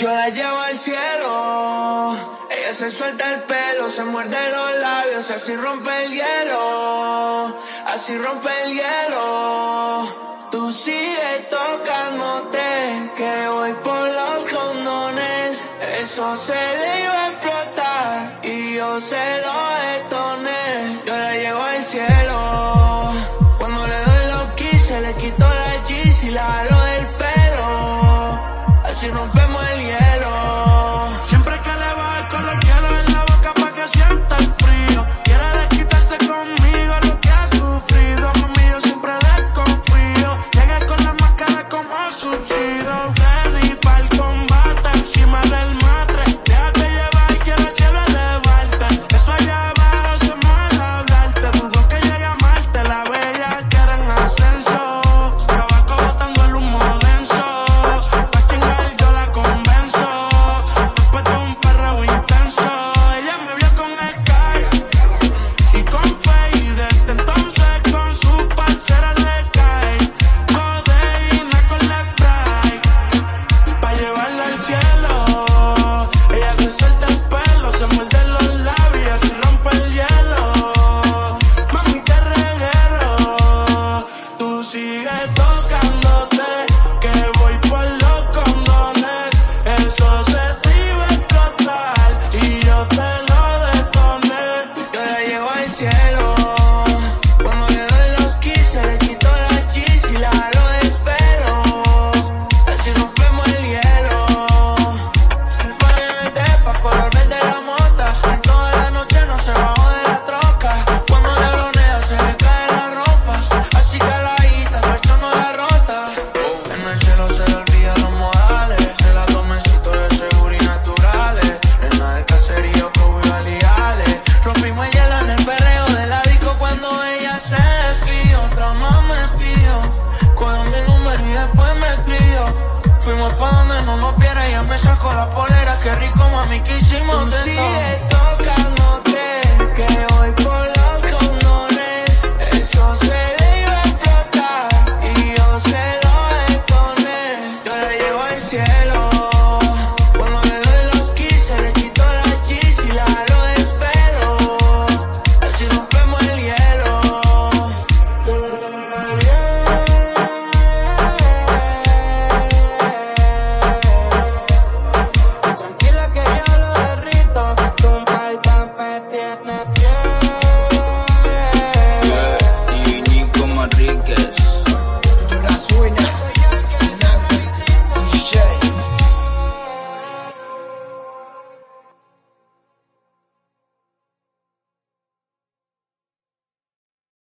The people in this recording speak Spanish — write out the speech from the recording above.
Yo la llevo al cielo. Ella se suelta el pelo, se muerde los labios, así rompe el hielo. Así rompe el hielo. Tú sigue tocándote, que voy por los condones. Eso se le iba a explotar y yo se lo detoné. Yeah, y Nico Manríquez. Dura suena.